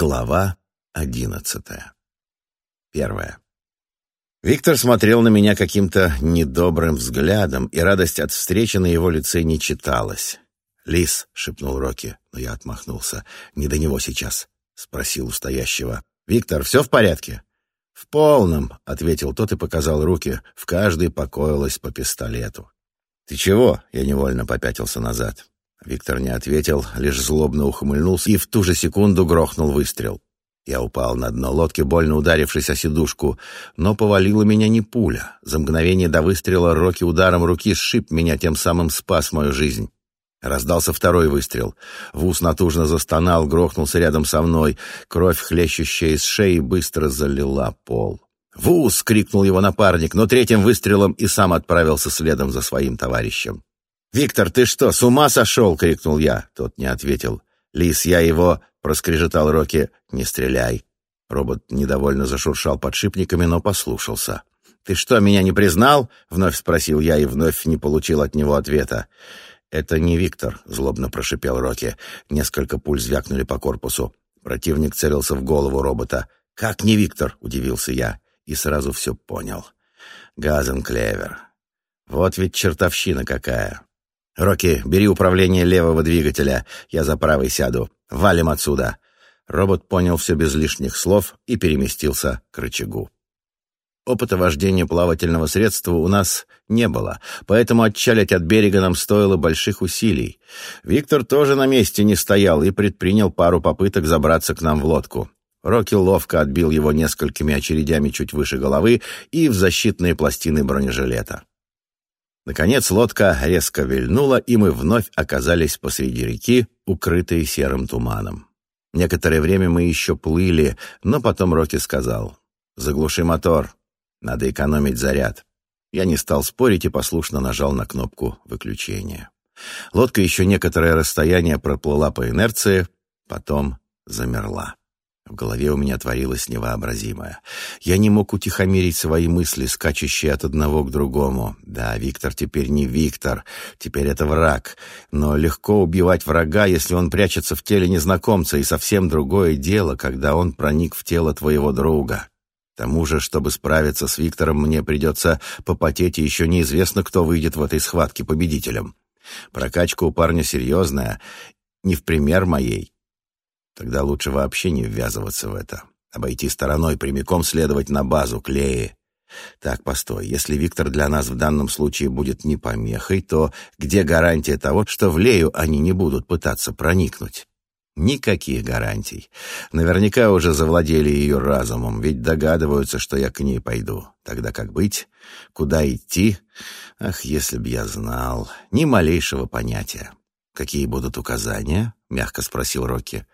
Глава одиннадцатая. Первая. Виктор смотрел на меня каким-то недобрым взглядом, и радость от встречи на его лице не читалась. «Лис», — шепнул Рокки, но я отмахнулся. «Не до него сейчас», — спросил у стоящего. «Виктор, все в порядке?» «В полном», — ответил тот и показал руки. В каждой покоилось по пистолету. «Ты чего?» — я невольно попятился назад. Виктор не ответил, лишь злобно ухмыльнулся и в ту же секунду грохнул выстрел. Я упал на дно лодки, больно ударившись о сидушку, но повалила меня не пуля. За мгновение до выстрела Рокки ударом руки сшиб меня, тем самым спас мою жизнь. Раздался второй выстрел. Вуз натужно застонал, грохнулся рядом со мной. Кровь, хлещущая из шеи, быстро залила пол. «Вуз!» — крикнул его напарник, но третьим выстрелом и сам отправился следом за своим товарищем. «Виктор, ты что, с ума сошел?» — крикнул я. Тот не ответил. «Лис, я его...» — проскрежетал Рокки. «Не стреляй». Робот недовольно зашуршал подшипниками, но послушался. «Ты что, меня не признал?» — вновь спросил я и вновь не получил от него ответа. «Это не Виктор», — злобно прошипел Рокки. Несколько пуль звякнули по корпусу. Противник целился в голову робота. «Как не Виктор?» — удивился я. И сразу все понял. «Газен Клевер. Вот ведь чертовщина какая!» «Рокки, бери управление левого двигателя. Я за правый сяду. Валим отсюда». Робот понял все без лишних слов и переместился к рычагу. Опыта вождения плавательного средства у нас не было, поэтому отчалить от берега нам стоило больших усилий. Виктор тоже на месте не стоял и предпринял пару попыток забраться к нам в лодку. Рокки ловко отбил его несколькими очередями чуть выше головы и в защитные пластины бронежилета. Наконец лодка резко вильнула, и мы вновь оказались посреди реки, укрытые серым туманом. Некоторое время мы еще плыли, но потом Рокки сказал, «Заглуши мотор, надо экономить заряд». Я не стал спорить и послушно нажал на кнопку выключения. Лодка еще некоторое расстояние проплыла по инерции, потом замерла. В голове у меня творилось невообразимое. Я не мог утихомирить свои мысли, скачущие от одного к другому. Да, Виктор теперь не Виктор, теперь это враг. Но легко убивать врага, если он прячется в теле незнакомца, и совсем другое дело, когда он проник в тело твоего друга. К тому же, чтобы справиться с Виктором, мне придется попотеть, и еще неизвестно, кто выйдет в этой схватке победителем. Прокачка у парня серьезная, не в пример моей. Тогда лучше вообще не ввязываться в это. Обойти стороной, прямиком следовать на базу, к Лее. Так, постой, если Виктор для нас в данном случае будет не помехой, то где гарантия того, что в Лею они не будут пытаться проникнуть? Никаких гарантий. Наверняка уже завладели ее разумом, ведь догадываются, что я к ней пойду. Тогда как быть? Куда идти? Ах, если б я знал. Ни малейшего понятия. «Какие будут указания?» — мягко спросил Рокки.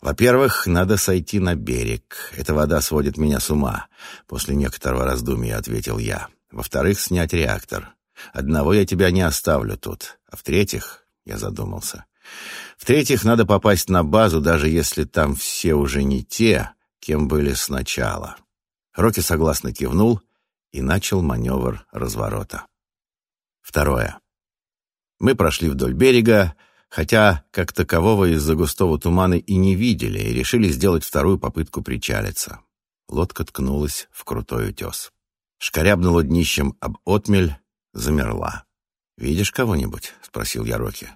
Во-первых, надо сойти на берег. Эта вода сводит меня с ума. После некоторого раздумья ответил я. Во-вторых, снять реактор. Одного я тебя не оставлю тут. А в-третьих, я задумался. В-третьих, надо попасть на базу, даже если там все уже не те, кем были сначала. Рокки согласно кивнул и начал маневр разворота. Второе. Мы прошли вдоль берега, хотя как такового из-за густого тумана и не видели, и решили сделать вторую попытку причалиться. Лодка ткнулась в крутой утес. Шкарябнула днищем об отмель, замерла. «Видишь кого-нибудь?» — спросил я Рокки.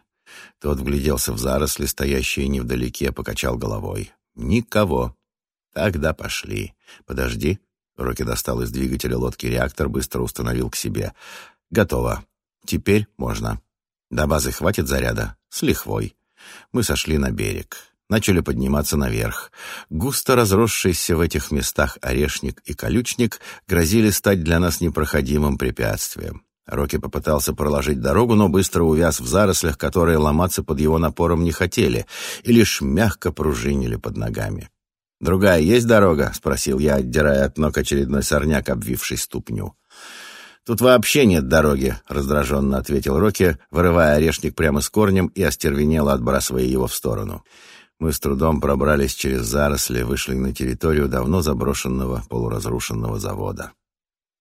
Тот вгляделся в заросли, стоящие невдалеке, покачал головой. «Никого». «Тогда пошли. Подожди». Рокки достал из двигателя лодки реактор, быстро установил к себе. «Готово. Теперь можно». До базы хватит заряда? С лихвой. Мы сошли на берег. Начали подниматься наверх. Густо разросшиеся в этих местах орешник и колючник грозили стать для нас непроходимым препятствием. Рокки попытался проложить дорогу, но быстро увяз в зарослях, которые ломаться под его напором не хотели, и лишь мягко пружинили под ногами. «Другая есть дорога?» — спросил я, отдирая от ног очередной сорняк, обвивший ступню. «Тут вообще нет дороги», — раздраженно ответил Рокки, вырывая орешник прямо с корнем и остервенело отбрасывая его в сторону. Мы с трудом пробрались через заросли, вышли на территорию давно заброшенного полуразрушенного завода.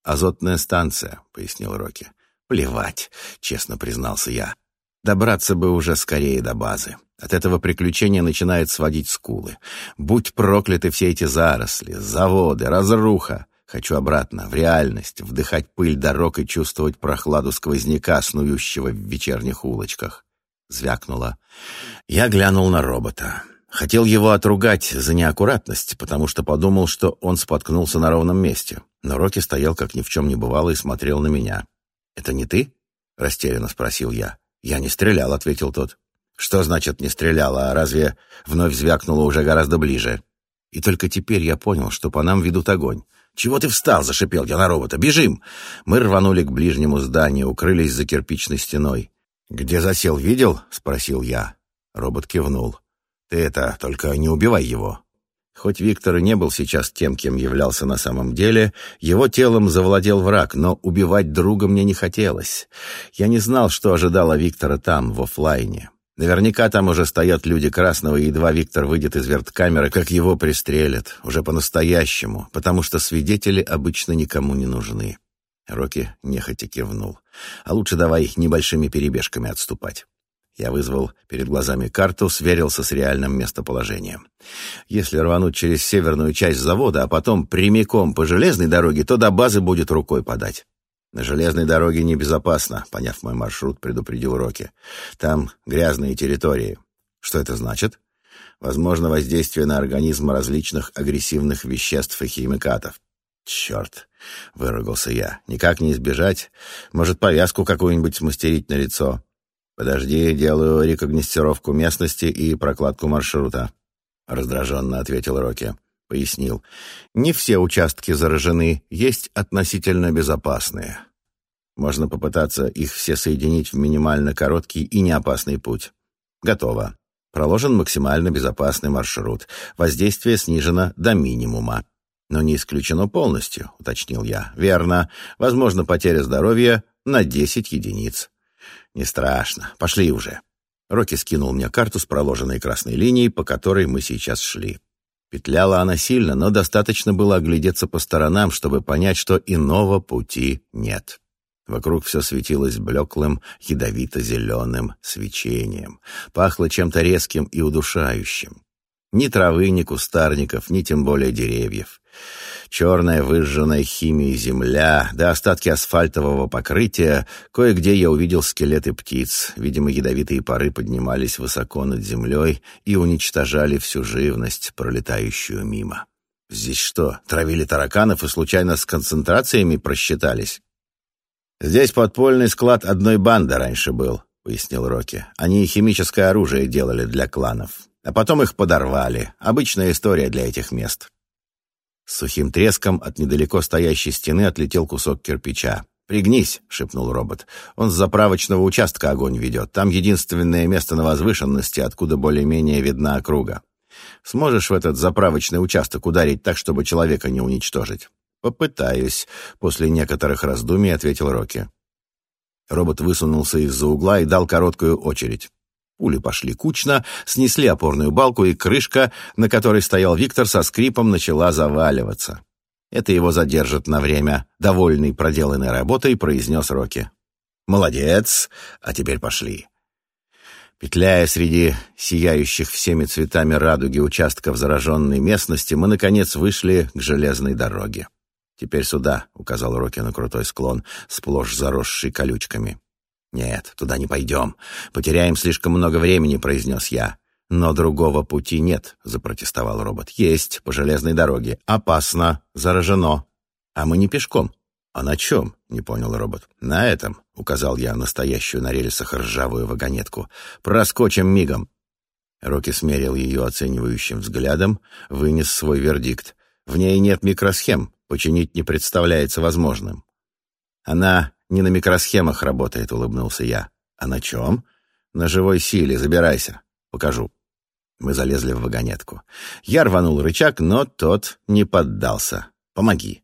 «Азотная станция», — пояснил Рокки. «Плевать», — честно признался я. «Добраться бы уже скорее до базы. От этого приключения начинает сводить скулы. Будь прокляты все эти заросли, заводы, разруха. Хочу обратно, в реальность, вдыхать пыль дорог и чувствовать прохладу сквозняка, снующего в вечерних улочках. Звякнуло. Я глянул на робота. Хотел его отругать за неаккуратность, потому что подумал, что он споткнулся на ровном месте. Но Рокки стоял, как ни в чем не бывало, и смотрел на меня. «Это не ты?» — растерянно спросил я. «Я не стрелял», — ответил тот. «Что значит не стрелял, а разве...» Вновь звякнуло уже гораздо ближе. И только теперь я понял, что по нам ведут огонь. «Чего ты встал?» — зашипел я на робота. «Бежим!» Мы рванули к ближнему зданию, укрылись за кирпичной стеной. «Где засел, видел?» — спросил я. Робот кивнул. Ты это, только не убивай его. Хоть Виктор и не был сейчас тем, кем являлся на самом деле, его телом завладел враг, но убивать друга мне не хотелось. Я не знал, что ожидало Виктора там, в офлайне. Наверняка там уже стоят люди Красного, и едва Виктор выйдет из верткамеры, как его пристрелят, уже по-настоящему, потому что свидетели обычно никому не нужны. Рокки нехотя кивнул. А лучше давай небольшими перебежками отступать. Я вызвал перед глазами карту, сверился с реальным местоположением. Если рвануть через северную часть завода, а потом прямиком по железной дороге, то до базы будет рукой подать. На железной дороге небезопасно, поняв мой маршрут, предупредил Рокки. Там грязные территории. Что это значит? Возможно, воздействие на организм различных агрессивных веществ и химикатов. «Черт!» — выругался я. «Никак не избежать. Может, повязку какую-нибудь смастерить на лицо?» «Подожди, делаю рекогнистировку местности и прокладку маршрута», — раздраженно ответил Рокки. Пояснил. «Не все участки заражены, есть относительно безопасные. Можно попытаться их все соединить в минимально короткий и неопасный путь. Готово. Проложен максимально безопасный маршрут. Воздействие снижено до минимума. Но не исключено полностью, уточнил я. Верно. Возможно, потеря здоровья на 10 единиц. «Не страшно. Пошли уже». Рокки скинул мне карту с проложенной красной линией, по которой мы сейчас шли. Петляла она сильно, но достаточно было оглядеться по сторонам, чтобы понять, что иного пути нет. Вокруг все светилось блеклым, ядовито-зеленым свечением. Пахло чем-то резким и удушающим. Ни травы, ни кустарников, ни тем более деревьев. Черная выжженная химией земля, да остатки асфальтового покрытия, кое-где я увидел скелеты птиц. Видимо, ядовитые пары поднимались высоко над землей и уничтожали всю живность, пролетающую мимо. Здесь что, травили тараканов и случайно с концентрациями просчитались? Здесь подпольный склад одной банды раньше был, пояснил Рокки. Они химическое оружие делали для кланов. А потом их подорвали. Обычная история для этих мест. С сухим треском от недалеко стоящей стены отлетел кусок кирпича. «Пригнись», — шепнул робот. «Он с заправочного участка огонь ведет. Там единственное место на возвышенности, откуда более-менее видна округа. Сможешь в этот заправочный участок ударить так, чтобы человека не уничтожить?» «Попытаюсь», — после некоторых раздумий ответил Рокки. Робот высунулся из-за угла и дал короткую очередь. Пули пошли кучно, снесли опорную балку, и крышка, на которой стоял Виктор, со скрипом начала заваливаться. Это его задержит на время. Довольный проделанной работой, произнес Рокки. «Молодец! А теперь пошли». Петляя среди сияющих всеми цветами радуги участков зараженной местности, мы, наконец, вышли к железной дороге. «Теперь сюда», — указал Рокки на крутой склон, сплошь заросший колючками. «Нет, туда не пойдем. Потеряем слишком много времени», — произнес я. «Но другого пути нет», — запротестовал робот. «Есть, по железной дороге. Опасно, заражено. А мы не пешком». «А на чем?» — не понял робот. «На этом», — указал я настоящую на рельсах ржавую вагонетку. «Проскочим мигом». Рокки смерил ее оценивающим взглядом, вынес свой вердикт. «В ней нет микросхем, починить не представляется возможным». Она не на микросхемах работает, улыбнулся я. А на чем? На живой силе, забирайся. Покажу. Мы залезли в вагонетку. Я рванул рычаг, но тот не поддался. Помоги.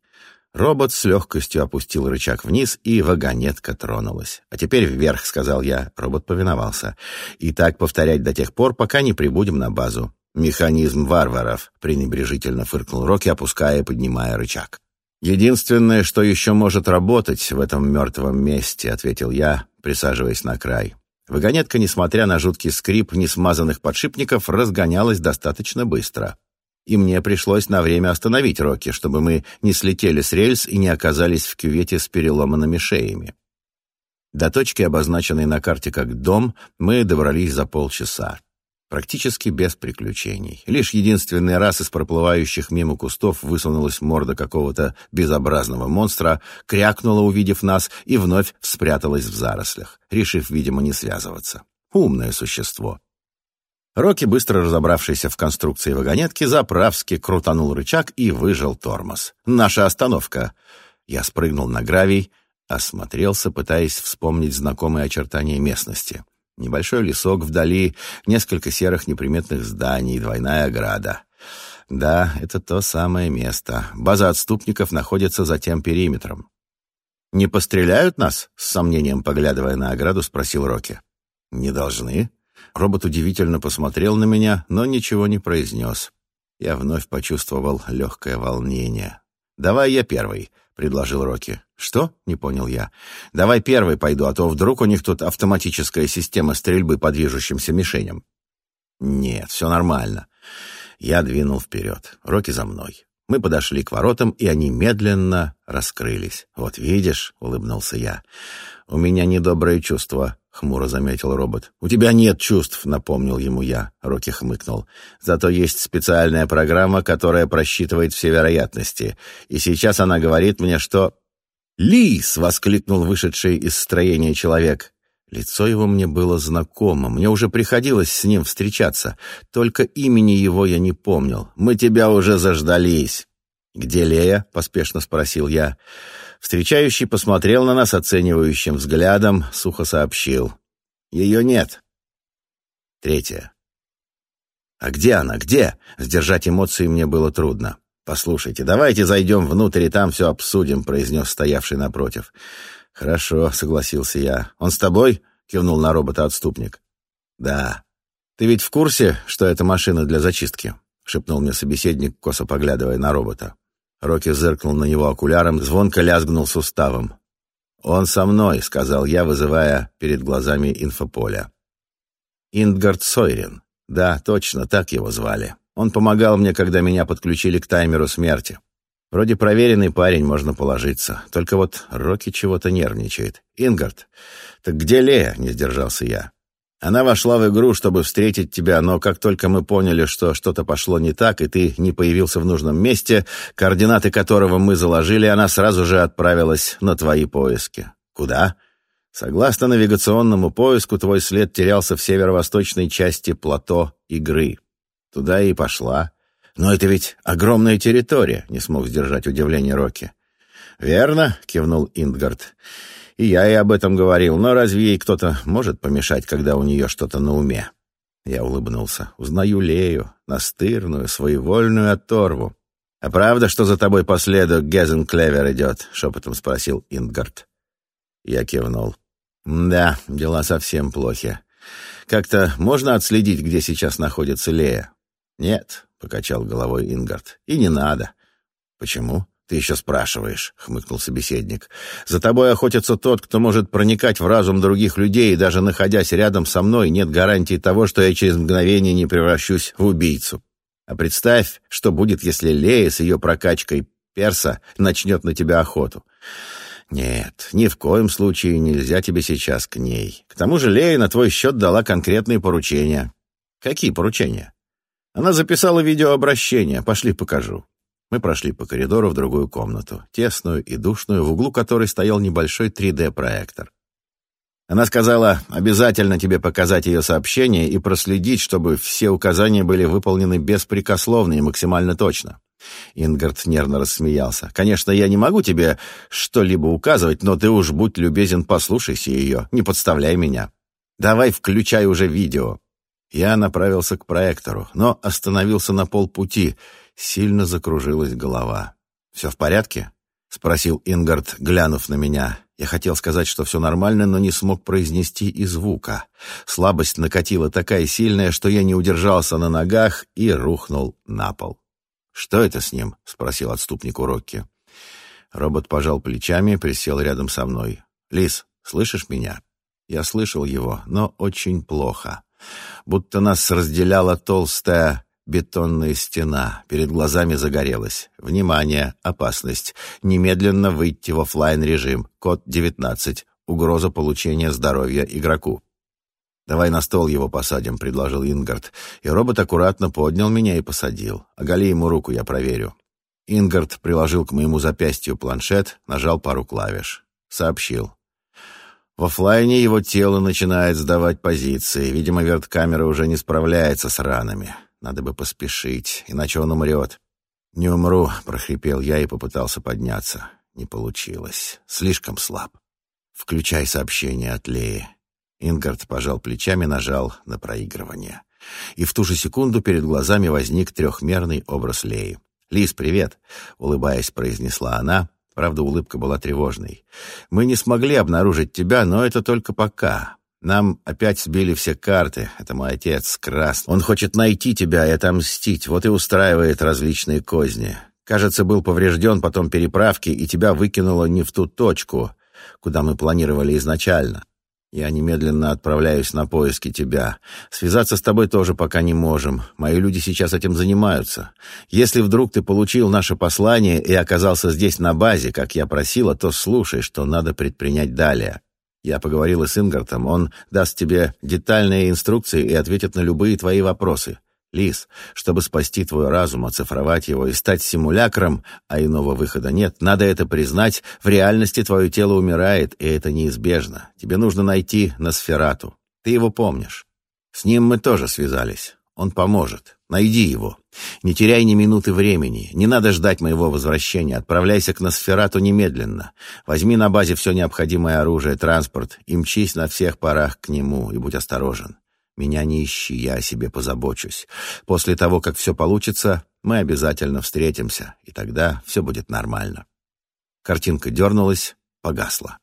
Робот с легкостью опустил рычаг вниз, и вагонетка тронулась. «А теперь вверх», — сказал я. Робот повиновался. «И так повторять до тех пор, пока не прибудем на базу». «Механизм варваров», — пренебрежительно фыркнул Рокки, опуская и поднимая рычаг. «Единственное, что еще может работать в этом мертвом месте», — ответил я, присаживаясь на край. Вагонетка, несмотря на жуткий скрип несмазанных подшипников, разгонялась достаточно быстро. И мне пришлось на время остановить Рокки, чтобы мы не слетели с рельс и не оказались в кювете с переломанными шеями. До точки, обозначенной на карте как «дом», мы добрались за полчаса. Практически без приключений. Лишь единственный раз из проплывающих мимо кустов высунулась морда какого-то безобразного монстра, крякнула, увидев нас, и вновь спряталась в зарослях, решив, видимо, не связываться. Умное существо. Рокки, быстро разобравшийся в конструкции вагонетки, заправски крутанул рычаг и выжал тормоз. «Наша остановка!» Я спрыгнул на гравий, осмотрелся, пытаясь вспомнить знакомые очертания местности. Небольшой лесок вдали, несколько серых неприметных зданий, двойная ограда. Да, это то самое место. База отступников находится за тем периметром. «Не постреляют нас?» — с сомнением поглядывая на ограду, спросил Рокки. «Не должны». Робот удивительно посмотрел на меня, но ничего не произнес. Я вновь почувствовал легкое волнение. «Давай я первый», — предложил Рокки. «Что?» — не понял я. «Давай первый пойду, а то вдруг у них тут автоматическая система стрельбы по движущимся мишеням». «Нет, все нормально». Я двинул вперед. Рокки за мной. Мы подошли к воротам, и они медленно раскрылись. «Вот видишь», — улыбнулся я, — «у меня недоброе чувство», — хмуро заметил робот. «У тебя нет чувств», — напомнил ему я. Рокки хмыкнул. «Зато есть специальная программа, которая просчитывает все вероятности. И сейчас она говорит мне, что...» «Лис!» — воскликнул вышедший из строения человек. Лицо его мне было знакомо, мне уже приходилось с ним встречаться, только имени его я не помнил. «Мы тебя уже заждались!» «Где Лея?» — поспешно спросил я. Встречающий посмотрел на нас оценивающим взглядом, сухо сообщил. «Ее нет». Третье. «А где она? Где?» Сдержать эмоции мне было трудно. «Послушайте, давайте зайдем внутрь и там все обсудим», — произнес стоявший напротив. «Хорошо», — согласился я. «Он с тобой?» — кивнул на робота отступник. «Да». «Ты ведь в курсе, что это машина для зачистки?» — шепнул мне собеседник, косо поглядывая на робота. Рокки зыркнул на него окуляром, звонко лязгнул суставом. «Он со мной», — сказал я, вызывая перед глазами инфополя. «Индгард Сойрен. Да, точно, так его звали. Он помогал мне, когда меня подключили к таймеру смерти. Вроде проверенный парень, можно положиться. Только вот Рокки чего-то нервничает. Ингард, так где Лея?» — не сдержался я. Она вошла в игру, чтобы встретить тебя, но как только мы поняли, что что-то пошло не так, и ты не появился в нужном месте, координаты которого мы заложили, она сразу же отправилась на твои поиски. Куда? Согласно навигационному поиску, твой след терялся в северо-восточной части плато игры. Туда и пошла. Но это ведь огромная территория, не смог сдержать удивление Рокки. Верно, кивнул Индгард. И я и об этом говорил, но разве ей кто-то может помешать, когда у нее что-то на уме? Я улыбнулся. Узнаю Лею, настырную, своевольную оторву. «А правда, что за тобой Гезен Клевер идет?» — шепотом спросил Инггард. Я кивнул. «Да, дела совсем плохи. Как-то можно отследить, где сейчас находится Лея?» «Нет», — покачал головой Ингард. «И не надо». «Почему?» «Ты еще спрашиваешь», — хмыкнул собеседник. «За тобой охотится тот, кто может проникать в разум других людей, и даже находясь рядом со мной, нет гарантии того, что я через мгновение не превращусь в убийцу. А представь, что будет, если Лея с ее прокачкой перса начнет на тебя охоту. Нет, ни в коем случае нельзя тебе сейчас к ней. К тому же Лея на твой счет дала конкретные поручения». «Какие поручения?» «Она записала видеообращение. Пошли покажу». Мы прошли по коридору в другую комнату, тесную и душную, в углу которой стоял небольшой 3D-проектор. Она сказала, обязательно тебе показать ее сообщение и проследить, чтобы все указания были выполнены беспрекословно и максимально точно. Ингард нервно рассмеялся. «Конечно, я не могу тебе что-либо указывать, но ты уж будь любезен, послушайся ее, не подставляй меня. Давай включай уже видео». Я направился к проектору, но остановился на полпути — Сильно закружилась голова. «Все в порядке?» — спросил Ингард, глянув на меня. Я хотел сказать, что все нормально, но не смог произнести и звука. Слабость накатила такая сильная, что я не удержался на ногах и рухнул на пол. «Что это с ним?» — спросил отступник у Рокки. Робот пожал плечами, присел рядом со мной. «Лис, слышишь меня?» Я слышал его, но очень плохо. Будто нас разделяла толстая бетонная стена. Перед глазами загорелась. Внимание, опасность. Немедленно выйти в офлайн режим Код 19. Угроза получения здоровья игроку. «Давай на стол его посадим», — предложил Ингард. И робот аккуратно поднял меня и посадил. «Оголи ему руку, я проверю». Ингард приложил к моему запястью планшет, нажал пару клавиш. Сообщил. В офлайне его тело начинает сдавать позиции. Видимо, верткамера уже не справляется с ранами. Надо бы поспешить, иначе он умрет. «Не умру», — прохрипел я и попытался подняться. Не получилось. Слишком слаб. «Включай сообщение от Леи». Ингард пожал плечами, нажал на проигрывание. И в ту же секунду перед глазами возник трехмерный образ Леи. «Лиз, привет!» — улыбаясь, произнесла она. Правда, улыбка была тревожной. «Мы не смогли обнаружить тебя, но это только пока. Нам опять сбили все карты. Это мой отец, Крас. Он хочет найти тебя и отомстить, вот и устраивает различные козни. Кажется, был поврежден потом переправки, и тебя выкинуло не в ту точку, куда мы планировали изначально. Я немедленно отправляюсь на поиски тебя. Связаться с тобой тоже пока не можем. Мои люди сейчас этим занимаются. Если вдруг ты получил наше послание и оказался здесь на базе, как я просила, то слушай, что надо предпринять далее. Я поговорила с Ингартом, он даст тебе детальные инструкции и ответит на любые твои вопросы. Лис, чтобы спасти твой разум, оцифровать его и стать симулякром, а иного выхода нет, надо это признать, в реальности твое тело умирает, и это неизбежно. Тебе нужно найти Носферату. Ты его помнишь. С ним мы тоже связались. Он поможет. Найди его. Не теряй ни минуты времени. Не надо ждать моего возвращения. Отправляйся к Носферату немедленно. Возьми на базе все необходимое оружие, транспорт и мчись на всех парах к нему, и будь осторожен. Меня не ищи, я о себе позабочусь. После того, как все получится, мы обязательно встретимся, и тогда все будет нормально». Картинка дернулась, погасла.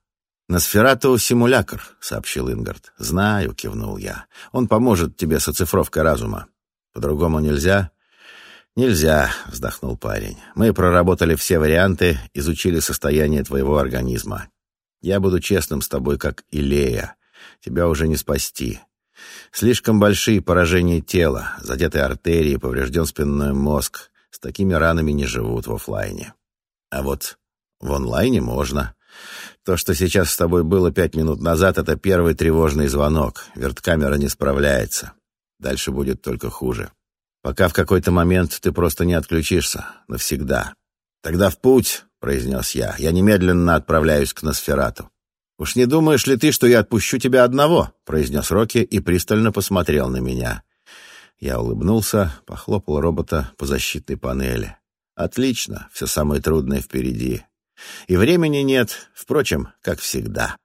«Носферату симулякр», — сообщил Ингард. «Знаю», — кивнул я. «Он поможет тебе с оцифровкой разума. По-другому нельзя?» «Нельзя», — вздохнул парень. «Мы проработали все варианты, изучили состояние твоего организма. Я буду честным с тобой, как Илея. Тебя уже не спасти. Слишком большие поражения тела, задетые артерии, поврежден спинной мозг. С такими ранами не живут в офлайне. А вот в онлайне можно. То, что сейчас с тобой было пять минут назад, это первый тревожный звонок. Верткамера не справляется. Дальше будет только хуже. Пока в какой-то момент ты просто не отключишься. Навсегда. Тогда в путь, — произнес я. Я немедленно отправляюсь к Носферату. «Уж не думаешь ли ты, что я отпущу тебя одного?» — произнес Рокки и пристально посмотрел на меня. Я улыбнулся, похлопал робота по защитной панели. «Отлично, все самое трудное впереди. И времени нет, впрочем, как всегда».